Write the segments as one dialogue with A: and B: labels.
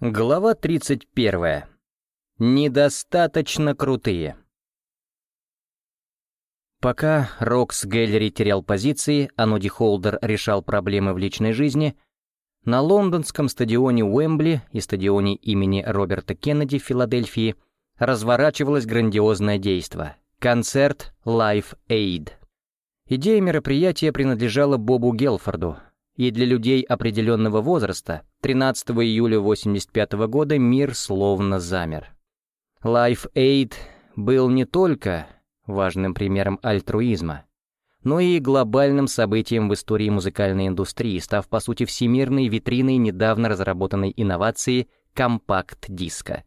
A: Глава 31. Недостаточно крутые. Пока Рокс Геллери терял позиции, а Ноди Холдер решал проблемы в личной жизни, на лондонском стадионе Уэмбли и стадионе имени Роберта Кеннеди в Филадельфии разворачивалось грандиозное действо — концерт Life Aid. Идея мероприятия принадлежала Бобу Гелфорду, и для людей определенного возраста 13 июля 1985 года мир словно замер. Life Aid был не только важным примером альтруизма, но и глобальным событием в истории музыкальной индустрии, став по сути всемирной витриной недавно разработанной инновации компакт-диска.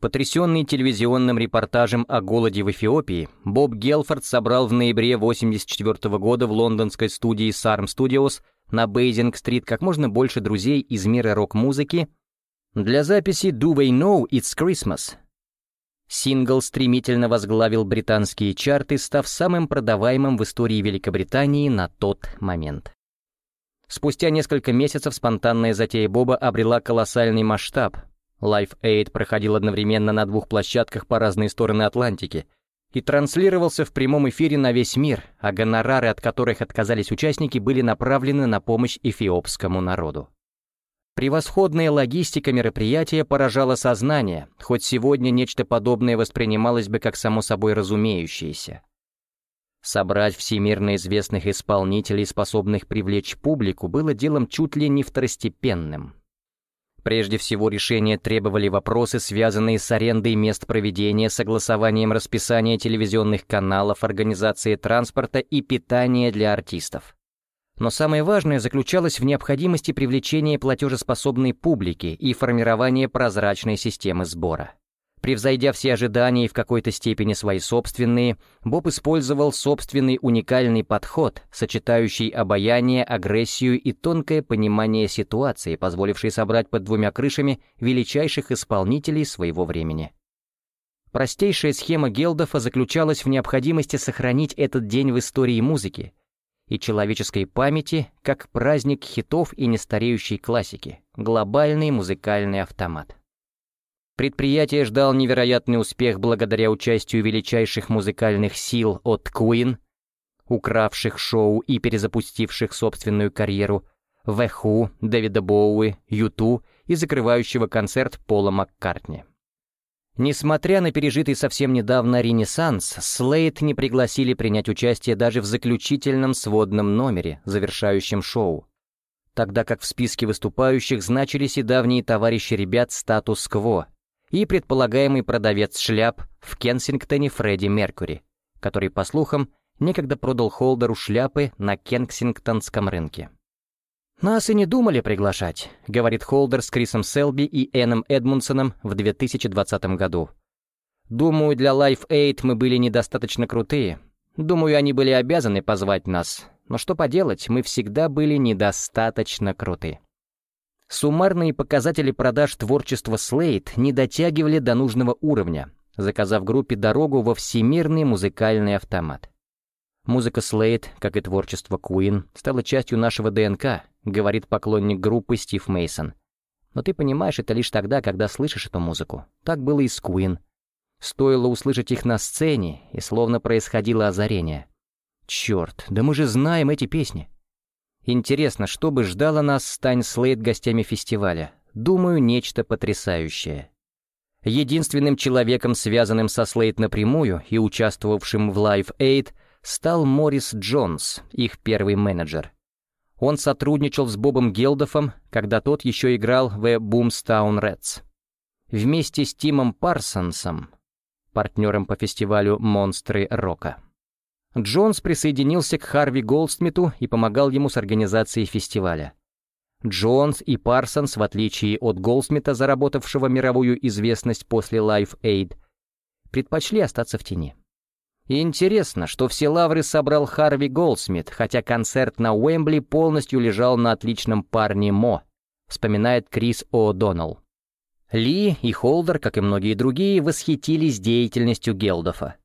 A: Потрясенный телевизионным репортажем о голоде в Эфиопии, Боб Гелфорд собрал в ноябре 1984 года в лондонской студии SARM Studios на Бейзинг-стрит как можно больше друзей из мира рок-музыки для записи «Do They Know It's Christmas», Сингл стремительно возглавил британские чарты, став самым продаваемым в истории Великобритании на тот момент. Спустя несколько месяцев спонтанная затея Боба обрела колоссальный масштаб. Life Aid проходил одновременно на двух площадках по разные стороны Атлантики и транслировался в прямом эфире на весь мир, а гонорары, от которых отказались участники, были направлены на помощь эфиопскому народу. Превосходная логистика мероприятия поражала сознание, хоть сегодня нечто подобное воспринималось бы как само собой разумеющееся. Собрать всемирно известных исполнителей, способных привлечь публику, было делом чуть ли не второстепенным. Прежде всего решения требовали вопросы, связанные с арендой мест проведения, согласованием расписания телевизионных каналов, организацией транспорта и питания для артистов. Но самое важное заключалось в необходимости привлечения платежеспособной публики и формирования прозрачной системы сбора. Превзойдя все ожидания и в какой-то степени свои собственные, Боб использовал собственный уникальный подход, сочетающий обаяние, агрессию и тонкое понимание ситуации, позволивший собрать под двумя крышами величайших исполнителей своего времени. Простейшая схема Гелдофа заключалась в необходимости сохранить этот день в истории музыки, и человеческой памяти как праздник хитов и нестареющей классики, глобальный музыкальный автомат. Предприятие ждал невероятный успех благодаря участию величайших музыкальных сил от Queen, укравших шоу и перезапустивших собственную карьеру, Who, Дэвида Боуи, Юту и закрывающего концерт Пола Маккартни. Несмотря на пережитый совсем недавно ренессанс, Слейд не пригласили принять участие даже в заключительном сводном номере, завершающем шоу, тогда как в списке выступающих значились и давние товарищи ребят статус-кво и предполагаемый продавец шляп в Кенсингтоне Фредди Меркури, который, по слухам, некогда продал Холдеру шляпы на Кенсингтонском рынке. «Нас и не думали приглашать», — говорит Холдер с Крисом Селби и Эном Эдмунсоном в 2020 году. «Думаю, для Life Aid мы были недостаточно крутые. Думаю, они были обязаны позвать нас. Но что поделать, мы всегда были недостаточно круты». Суммарные показатели продаж творчества Slate не дотягивали до нужного уровня, заказав группе дорогу во всемирный музыкальный автомат. Музыка Slate, как и творчество Queen, стала частью нашего ДНК, говорит поклонник группы Стив Мейсон. Но ты понимаешь это лишь тогда, когда слышишь эту музыку. Так было и с Queen. Стоило услышать их на сцене, и словно происходило озарение. Черт, да мы же знаем эти песни. Интересно, что бы ждало нас, стань Слейд гостями фестиваля. Думаю, нечто потрясающее. Единственным человеком, связанным со Слейд напрямую и участвовавшим в Live Aid, стал Моррис Джонс, их первый менеджер. Он сотрудничал с Бобом Гелдофом, когда тот еще играл в Boomstown Reds. Вместе с Тимом Парсонсом, партнером по фестивалю «Монстры рока». Джонс присоединился к Харви Голдсмиту и помогал ему с организацией фестиваля. Джонс и Парсонс, в отличие от Голдсмита, заработавшего мировую известность после Live Aid, предпочли остаться в тени. Интересно, что все лавры собрал Харви Голдсмит, хотя концерт на Уэмбли полностью лежал на отличном парне Мо, вспоминает Крис О'Доннелл. Ли и Холдер, как и многие другие, восхитились деятельностью Гелдофа.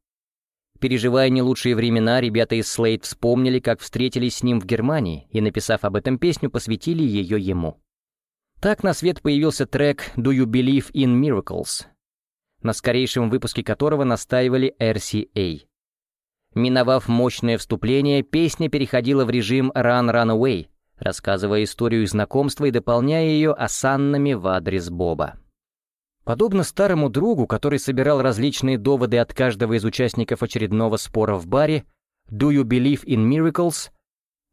A: Переживая не лучшие времена, ребята из Слейд вспомнили, как встретились с ним в Германии, и, написав об этом песню, посвятили ее ему. Так на свет появился трек «Do You Believe in Miracles», на скорейшем выпуске которого настаивали RCA. Миновав мощное вступление, песня переходила в режим «Run, Run Away», рассказывая историю знакомства и дополняя ее осаннами в адрес Боба. Подобно старому другу, который собирал различные доводы от каждого из участников очередного спора в баре, «Do You Believe in Miracles»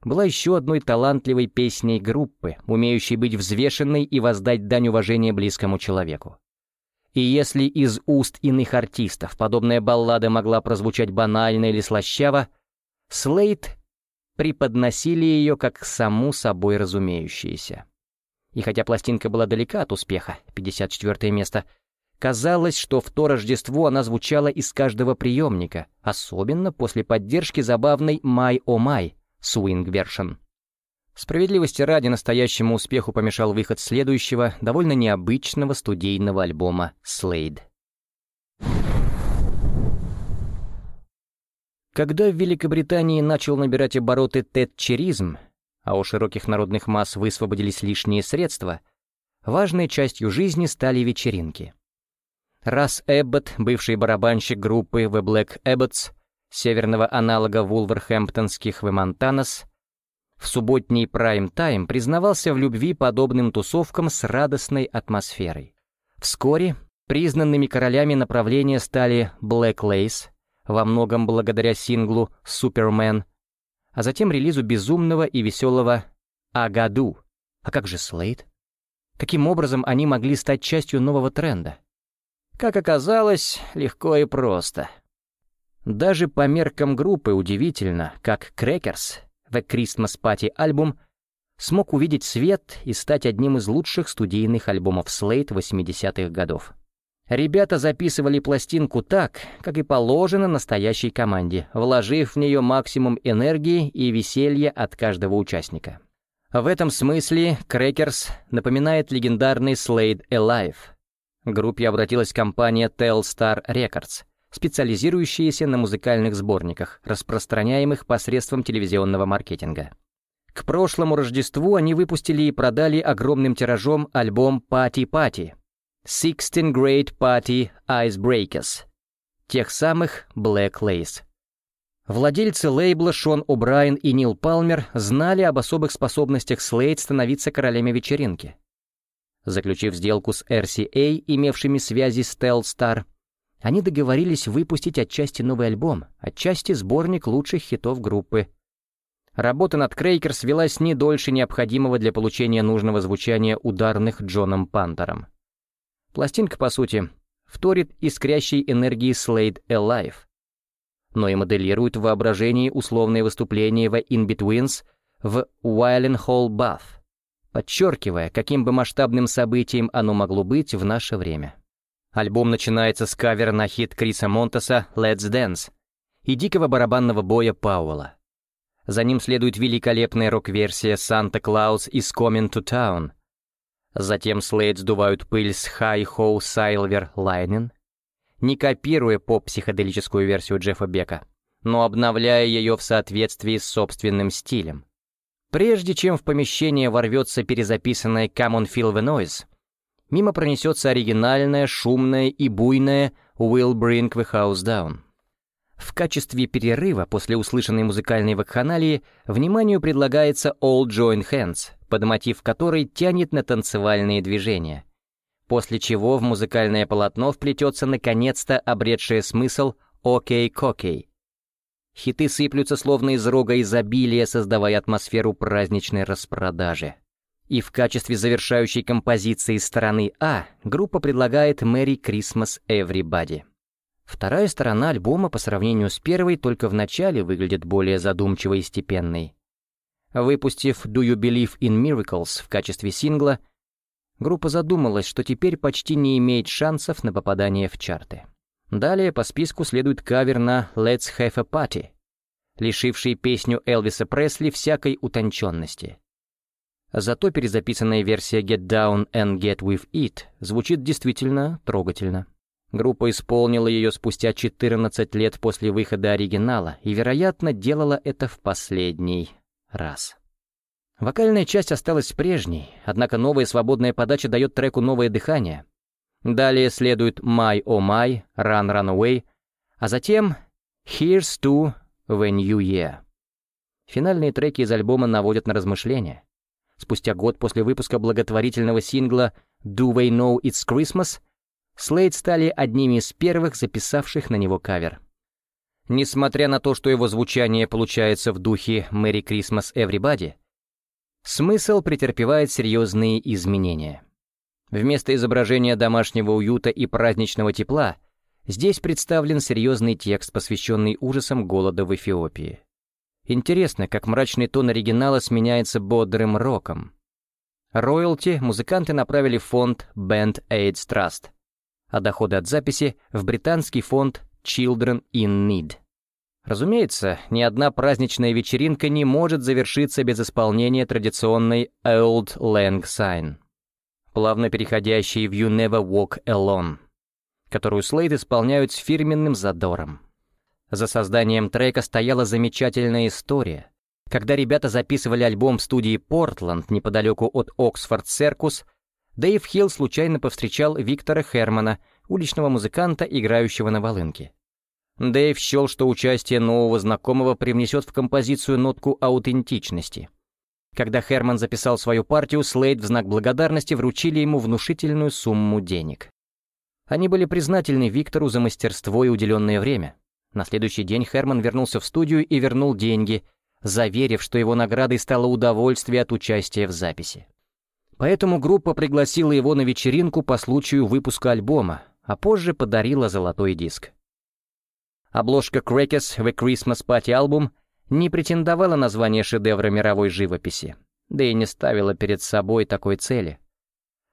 A: была еще одной талантливой песней группы, умеющей быть взвешенной и воздать дань уважения близкому человеку. И если из уст иных артистов подобная баллада могла прозвучать банально или слащаво, Слейт преподносили ее как саму собой разумеющееся. И хотя пластинка была далека от успеха, 54 место, казалось, что в то Рождество она звучала из каждого приемника, особенно после поддержки забавной «My Oh My» Swing Version. Справедливости ради настоящему успеху помешал выход следующего, довольно необычного студийного альбома «Slade». Когда в Великобритании начал набирать обороты тетчеризм, а у широких народных масс высвободились лишние средства, важной частью жизни стали вечеринки. Раз Эббот, бывший барабанщик группы The Black Abbots, северного аналога вулверхэмптонских The Montanas, в субботний прайм-тайм признавался в любви подобным тусовкам с радостной атмосферой. Вскоре признанными королями направления стали Black Lace, во многом благодаря синглу «Супермен», а затем релизу безумного и веселого «Агаду». А как же Слейд? Каким образом они могли стать частью нового тренда? Как оказалось, легко и просто. Даже по меркам группы удивительно, как Crackers — The Christmas Party альбом смог увидеть свет и стать одним из лучших студийных альбомов Slate 80-х годов. Ребята записывали пластинку так, как и положено настоящей команде, вложив в нее максимум энергии и веселья от каждого участника. В этом смысле Crackers напоминает легендарный Slade Alive. К группе обратилась компания Telstar Records, специализирующаяся на музыкальных сборниках, распространяемых посредством телевизионного маркетинга. К прошлому Рождеству они выпустили и продали огромным тиражом альбом «Party Party», 16 Great Party Icebreakers, тех самых Black Lace. Владельцы лейбла Шон О'Брайен и Нил Палмер знали об особых способностях Слейд становиться королями вечеринки. Заключив сделку с RCA, имевшими связи с Telstar, они договорились выпустить отчасти новый альбом, отчасти сборник лучших хитов группы. Работа над Crackers велась не дольше необходимого для получения нужного звучания ударных Джоном Пантером. Пластинка, по сути, вторит искрящей энергии Slade Alive, но и моделирует в воображении условные выступления в In-Betweens в Hall Bath, подчеркивая, каким бы масштабным событием оно могло быть в наше время. Альбом начинается с кавера на хит Криса Монтеса «Let's Dance» и дикого барабанного боя Пауэлла. За ним следует великолепная рок-версия «Санта Клаус is Coming to Town». Затем Слейд сдувают пыль с «High Ho Silver Lining», не копируя поп-психоделическую версию Джеффа Бека, но обновляя ее в соответствии с собственным стилем. Прежде чем в помещение ворвется перезаписанная «Come on Feel the Noise», мимо пронесется оригинальная, шумная и буйная «Will Bring the House Down». В качестве перерыва после услышанной музыкальной вакханалии вниманию предлагается «All Join Hands», под мотив которой тянет на танцевальные движения, после чего в музыкальное полотно вплетется наконец-то обретшее смысл «Окей-кокей». Хиты сыплются словно из рога изобилия, создавая атмосферу праздничной распродажи. И в качестве завершающей композиции стороны А группа предлагает «Merry Christmas Everybody». Вторая сторона альбома по сравнению с первой только в начале выглядит более задумчивой и степенной. Выпустив «Do You Believe in Miracles» в качестве сингла, группа задумалась, что теперь почти не имеет шансов на попадание в чарты. Далее по списку следует кавер на «Let's Have a Party», лишивший песню Элвиса Пресли всякой утонченности. Зато перезаписанная версия «Get Down and Get With It» звучит действительно трогательно. Группа исполнила ее спустя 14 лет после выхода оригинала и, вероятно, делала это в последний раз. Вокальная часть осталась прежней, однако новая свободная подача дает треку новое дыхание. Далее следует «My Oh My», «Run Run Away», а затем «Here's to When You Yeah». Финальные треки из альбома наводят на размышления. Спустя год после выпуска благотворительного сингла «Do They Know It's Christmas» Слейд стали одними из первых записавших на него кавер. Несмотря на то, что его звучание получается в духе «Merry Christmas Everybody», смысл претерпевает серьезные изменения. Вместо изображения домашнего уюта и праздничного тепла здесь представлен серьезный текст, посвященный ужасам голода в Эфиопии. Интересно, как мрачный тон оригинала сменяется бодрым роком. Роялти музыканты направили в фонд Band AIDS Trust, а доходы от записи — в британский фонд Children in Need. Разумеется, ни одна праздничная вечеринка не может завершиться без исполнения традиционной Old Lang Syne, плавно переходящей в You Never Walk Alone, которую Слейд исполняют с фирменным задором. За созданием трека стояла замечательная история. Когда ребята записывали альбом в студии Портленд неподалеку от Оксфорд Серкус, Дэйв Хилл случайно повстречал Виктора Хермана, уличного музыканта, играющего на волынке. Дэйв счел, что участие нового знакомого привнесет в композицию нотку аутентичности. Когда Херман записал свою партию, Слейд в знак благодарности вручили ему внушительную сумму денег. Они были признательны Виктору за мастерство и уделенное время. На следующий день Херман вернулся в студию и вернул деньги, заверив, что его наградой стало удовольствие от участия в записи. Поэтому группа пригласила его на вечеринку по случаю выпуска альбома, а позже подарила золотой диск. Обложка Crackers The Christmas Party Album не претендовала на звание шедевра мировой живописи, да и не ставила перед собой такой цели.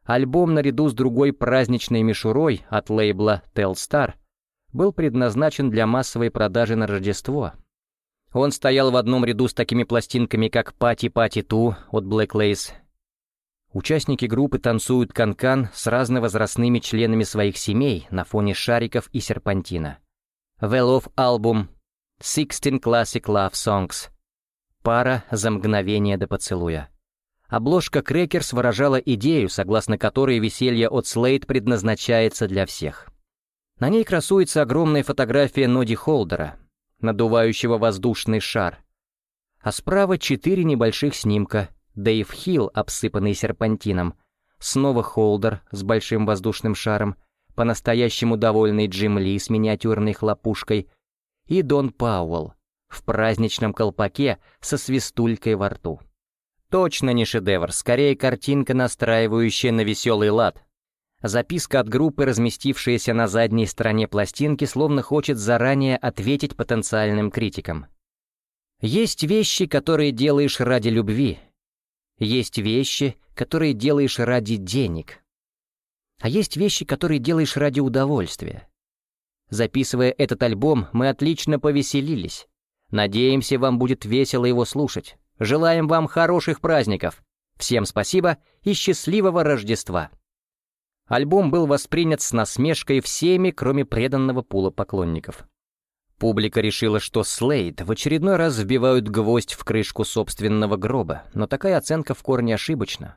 A: Альбом наряду с другой праздничной мишурой от лейбла Telstar был предназначен для массовой продажи на Рождество. Он стоял в одном ряду с такими пластинками, как «Пати Пати Ту» от Black Lace. Участники группы танцуют канкан -кан с разновозрастными членами своих семей на фоне шариков и серпантина. Love Album, 16 Classic Love Songs. Пара за мгновение до поцелуя. Обложка Крекерс выражала идею, согласно которой веселье от Слейд предназначается для всех. На ней красуется огромная фотография Ноди Холдера, надувающего воздушный шар. А справа четыре небольших снимка. Дэйв Хилл, обсыпанный серпантином, снова Холдер с большим воздушным шаром — по-настоящему довольный Джим Ли с миниатюрной хлопушкой и Дон Пауэлл в праздничном колпаке со свистулькой во рту. Точно не шедевр, скорее картинка, настраивающая на веселый лад. Записка от группы, разместившаяся на задней стороне пластинки, словно хочет заранее ответить потенциальным критикам. Есть вещи, которые делаешь ради любви. Есть вещи, которые делаешь ради денег. А есть вещи, которые делаешь ради удовольствия. Записывая этот альбом, мы отлично повеселились. Надеемся, вам будет весело его слушать. Желаем вам хороших праздников. Всем спасибо и счастливого Рождества. Альбом был воспринят с насмешкой всеми, кроме преданного пула поклонников. Публика решила, что Слейд в очередной раз вбивают гвоздь в крышку собственного гроба, но такая оценка в корне ошибочна.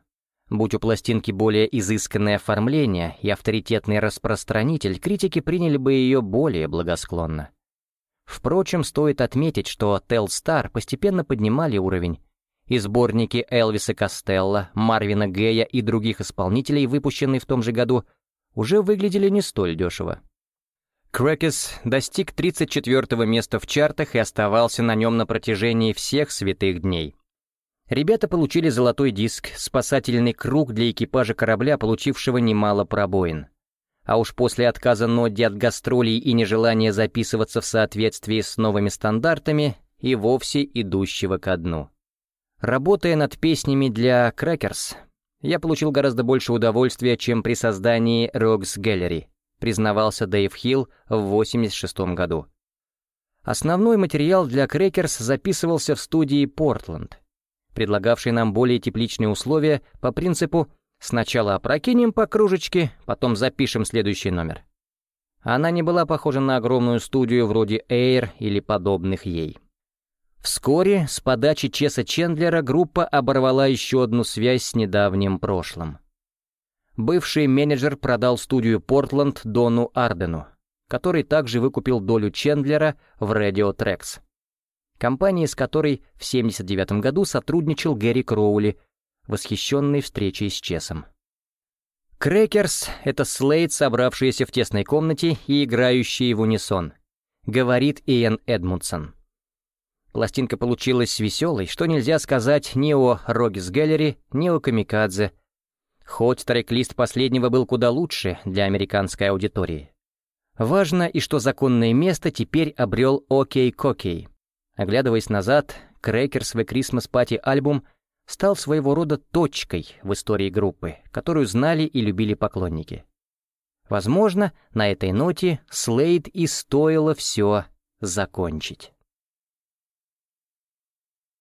A: Будь у пластинки более изысканное оформление и авторитетный распространитель, критики приняли бы ее более благосклонно. Впрочем, стоит отметить, что Telstar постепенно поднимали уровень, и сборники Элвиса Костелла, Марвина Гея и других исполнителей, выпущенные в том же году, уже выглядели не столь дешево. Крэкис достиг 34 места в чартах и оставался на нем на протяжении всех святых дней. Ребята получили золотой диск, спасательный круг для экипажа корабля, получившего немало пробоин. А уж после отказа Нодди от гастролей и нежелания записываться в соответствии с новыми стандартами и вовсе идущего ко дну. Работая над песнями для Crackers, я получил гораздо больше удовольствия, чем при создании Rogues Gallery, признавался Дэйв Хилл в 1986 году. Основной материал для Crackers записывался в студии Портленд, предлагавший нам более тепличные условия по принципу «сначала опрокинем по кружечке, потом запишем следующий номер». Она не была похожа на огромную студию вроде Air или подобных ей. Вскоре с подачи Чеса Чендлера группа оборвала еще одну связь с недавним прошлым. Бывший менеджер продал студию «Портленд» Дону Ардену, который также выкупил долю Чендлера в Radio Tracks, компании, с которой в 1979 году сотрудничал Гэри Кроули, восхищенный встречей с Чесом. Crackers — это Слейд, собравшиеся в тесной комнате и играющие в унисон, говорит Иэн Эдмундсон. Пластинка получилась веселой, что нельзя сказать ни о Rogues Gallery, ни о Камикадзе, хоть трек-лист последнего был куда лучше для американской аудитории. Важно и что законное место теперь обрел Okey Cokey. Оглядываясь назад, Crackers: The Christmas Party Album стал своего рода точкой в истории группы, которую знали и любили поклонники. Возможно, на этой ноте Слейд и стоило все закончить.